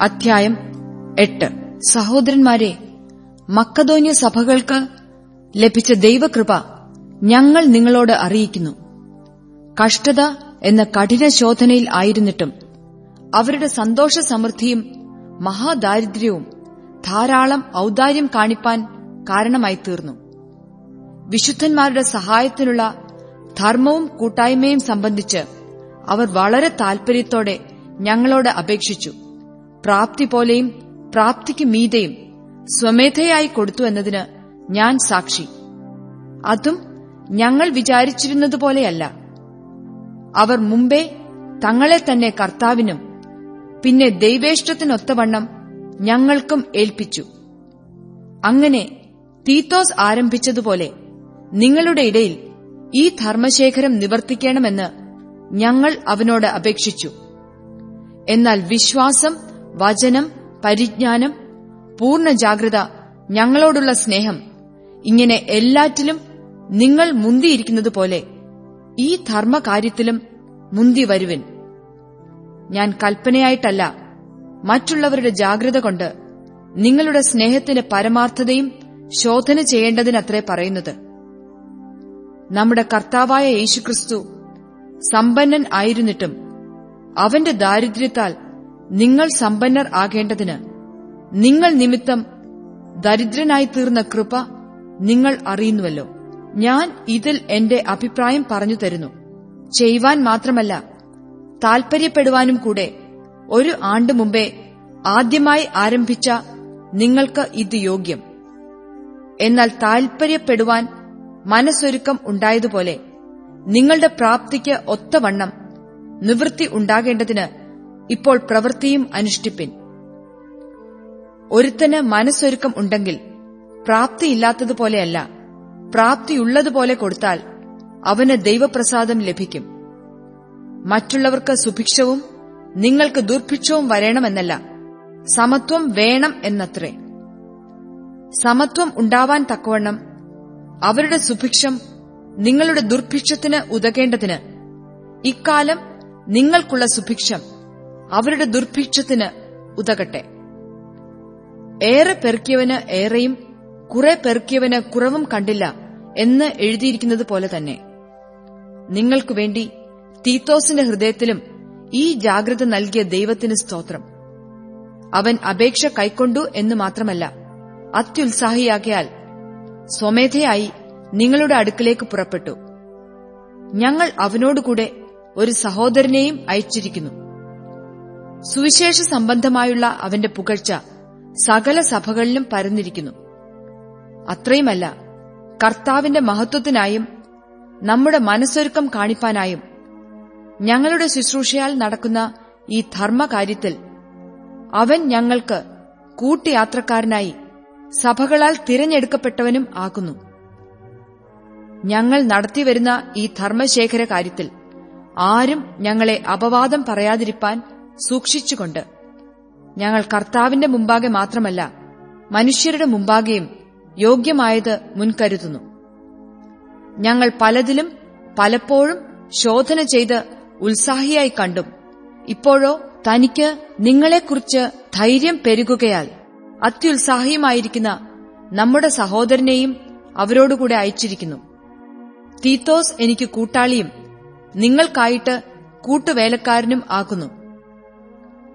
അധ്യായം എട്ട്. സഹോദരന്മാരെ മക്കതോന്യ സഭകൾക്ക് ലഭിച്ച ദൈവകൃപ ഞങ്ങൾ നിങ്ങളോട് അറിയിക്കുന്നു. കഷ്ടത എന്ന കഠിന ശോധനയിൽ ആയിരുന്നിട്ടും അവരുടെ സന്തോഷ സമൃദ്ധിയും മഹാദാരിദ്ര്യവും ധാരാളം ഔദാര്യം കാണിപ്പാൻ കാരണമായി തീർന്നു. വിശുദ്ധന്മാരുടെ സഹായത്തിനുള്ള ധർമ്മവും കൂട്ടായ്മയും സംബന്ധിച്ച് അവർ വളരെ താൽപര്യത്തോടെ ഞങ്ങളോട് അപേക്ഷിച്ചു. പ്രാപ്തി പോലെയും പ്രാപ്തിക്ക് മീതെയും സ്വമേധയായി കൊടുത്തു എന്നതിന് ഞാൻ സാക്ഷി. അതും ഞങ്ങൾ വിചാരിച്ചിരുന്നതുപോലെയല്ല അവർ മുമ്പേ തങ്ങളെ തന്നെ കർത്താവിനും പിന്നെ ദൈവേഷ്ടത്തിനൊത്തവണ്ണം ഞങ്ങൾക്കും ഏൽപ്പിച്ചു. അങ്ങനെ തീത്തോസ് ആരംഭിച്ചതുപോലെ നിങ്ങളുടെ ഇടയിൽ ഈ ധർമ്മശേഖരം നിവർത്തിക്കണമെന്ന് ഞങ്ങൾ അവനോട് അപേക്ഷിച്ചു. എന്നാൽ വിശ്വാസം വചനം പരിജ്ഞാനം പൂർണ ജാഗ്രത ഞങ്ങളോടുള്ള സ്നേഹം ഇങ്ങനെ എല്ലാറ്റിലും നിങ്ങൾ മുന്തിയിരിക്കുന്നത് പോലെ ഈ ധർമ്മകാര്യത്തിലും മുന്തി വരുവിൻ. ഞാൻ കൽപ്പനയായിട്ടല്ല മറ്റുള്ളവരുടെ ജാഗ്രത കൊണ്ട് നിങ്ങളുടെ സ്നേഹത്തിന്റെ പരമാർത്ഥതയും ശോധന ചെയ്യേണ്ടതിനത്രേ പറയുന്നത്. നമ്മുടെ കർത്താവായ യേശുക്രിസ്തു സമ്പന്നൻ ആയിരുന്നിട്ടും അവന്റെ ദാരിദ്ര്യത്താൽ നിങ്ങൾ സമ്പന്നർ ആകേണ്ടതിന് നിങ്ങൾ നിമിത്തം ദരിദ്രനായി തീർന്ന കൃപ നിങ്ങൾ അറിയുന്നുവല്ലോ. ഞാൻ ഇതിൽ എന്റെ അഭിപ്രായം പറഞ്ഞു തരുന്നു. ചെയ്യുവാൻ മാത്രമല്ല താൽപര്യപ്പെടുവാനും കൂടെ ഒരു ആണ്ട് മുമ്പേ ആദ്യമായി ആരംഭിച്ച നിങ്ങൾക്ക് ഇത് യോഗ്യം. എന്നാൽ താൽപര്യപ്പെടുവാൻ മനസ്സൊരുക്കം ഉണ്ടായതുപോലെ നിങ്ങളുടെ പ്രാപ്തിക്ക് ഒത്തവണ്ണം നിവൃത്തി ഉണ്ടാകേണ്ടതിന് ഇപ്പോൾ പ്രവൃത്തിയും അനുഷ്ഠിപ്പിൻ. ഒരുത്തന് മനസ്സൊരുക്കം ഉണ്ടെങ്കിൽ പ്രാപ്തിയില്ലാത്തതുപോലെയല്ല പ്രാപ്തിയുള്ളതുപോലെ കൊടുത്താൽ അവന് ദൈവപ്രസാദം ലഭിക്കും. മറ്റുള്ളവർക്ക് സുഭിക്ഷവും നിങ്ങൾക്ക് ദുർഭിക്ഷവും വരണമെന്നല്ല സമത്വം വേണം എന്നത്രേ. സമത്വം ഉണ്ടാവാൻ തക്കവണ്ണം അവരുടെ സുഭിക്ഷം നിങ്ങളുടെ ദുർഭിക്ഷത്തിന് ഉതകേണ്ടതിന് ഇക്കാലം നിങ്ങൾക്കുള്ള സുഭിക്ഷം അവരുടെ ദുർഭിക്ഷത്തിന് ഉതകട്ടെ. ഏറെ പെറുക്കിയവന് ഏറെയും കുറെ പെറുക്കിയവന് കുറവും കണ്ടില്ല എന്ന് എഴുതിയിരിക്കുന്നത് പോലെ തന്നെ. നിങ്ങൾക്കു വേണ്ടി തീത്തോസിന്റെ ഹൃദയത്തിലും ഈ ജാഗ്രത നൽകിയ ദൈവത്തിന് സ്തോത്രം. അവൻ അപേക്ഷ കൈക്കൊണ്ടു എന്ന് മാത്രമല്ല അത്യുത്സാഹിയാകിയാൽ സ്വമേധയായി നിങ്ങളുടെ അടുക്കലേക്ക് പുറപ്പെട്ടു. ഞങ്ങൾ അവനോടുകൂടെ ഒരു സഹോദരനെയും അയച്ചിരിക്കുന്നു. സുവിശേഷ സംബന്ധമായുള്ള അവന്റെ പുകഴ്ച സകല സഭകളിലും പരന്നിരിക്കുന്നു. അത്രയുമല്ല കർത്താവിന്റെ മഹത്വത്തിനായും നമ്മുടെ മനസ്സൊരുക്കം കാണിപ്പാനായും ഞങ്ങളുടെ ശുശ്രൂഷയാൽ നടക്കുന്ന ഈ ധർമ്മകാര്യത്തിൽ അവൻ ഞങ്ങൾക്ക് കൂട്ടുയാത്രക്കാരനായി സഭകളാൽ തിരഞ്ഞെടുക്കപ്പെട്ടവനും ആകുന്നു. ഞങ്ങൾ നടത്തിവരുന്ന ഈ ധർമ്മശേഖര കാര്യത്തിൽ ആരും ഞങ്ങളെ അപവാദം പറയാതിരിപ്പാൻ സൂക്ഷിച്ചുകൊണ്ട്. ഞങ്ങൾ കർത്താവിന്റെ മുമ്പാകെ മാത്രമല്ല മനുഷ്യരുടെ മുമ്പാകെയും യോഗ്യമായത് മുൻകരുതുന്നു. ഞങ്ങൾ പലതിലും പലപ്പോഴും ശോധന ചെയ്ത് ഉത്സാഹിയായി കണ്ടും. ഇപ്പോഴോ തനിക്ക് നിങ്ങളെക്കുറിച്ച് ധൈര്യം പെരുകുകയാൽ അത്യുത്സാഹിയുമായിരിക്കുന്ന നമ്മുടെ സഹോദരനെയും അവരോടുകൂടെ അയച്ചിരിക്കുന്നു. തീത്തോസ് എനിക്ക് കൂട്ടാളിയും നിങ്ങൾക്കായിട്ട് കൂട്ടുവേലക്കാരനും ആകുന്നു.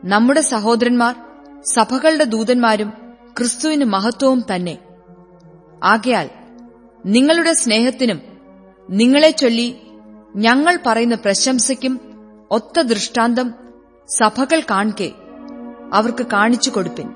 നമ്മുടെ സഹോദരന്മാർ സഭകളുടെ ദൂതന്മാരും ക്രിസ്തുവിന് മഹത്വവും തന്നെ. ആകയാൽ നിങ്ങളുടെ സ്നേഹത്തിനും നിങ്ങളെ ചൊല്ലി ഞങ്ങൾ പറയുന്ന പ്രശംസയ്ക്കും ഒത്ത ദൃഷ്ടാന്തം സഭകൾ കാണിക്കെ അവർക്ക് കാണിച്ചു കൊടുപ്പിൻ.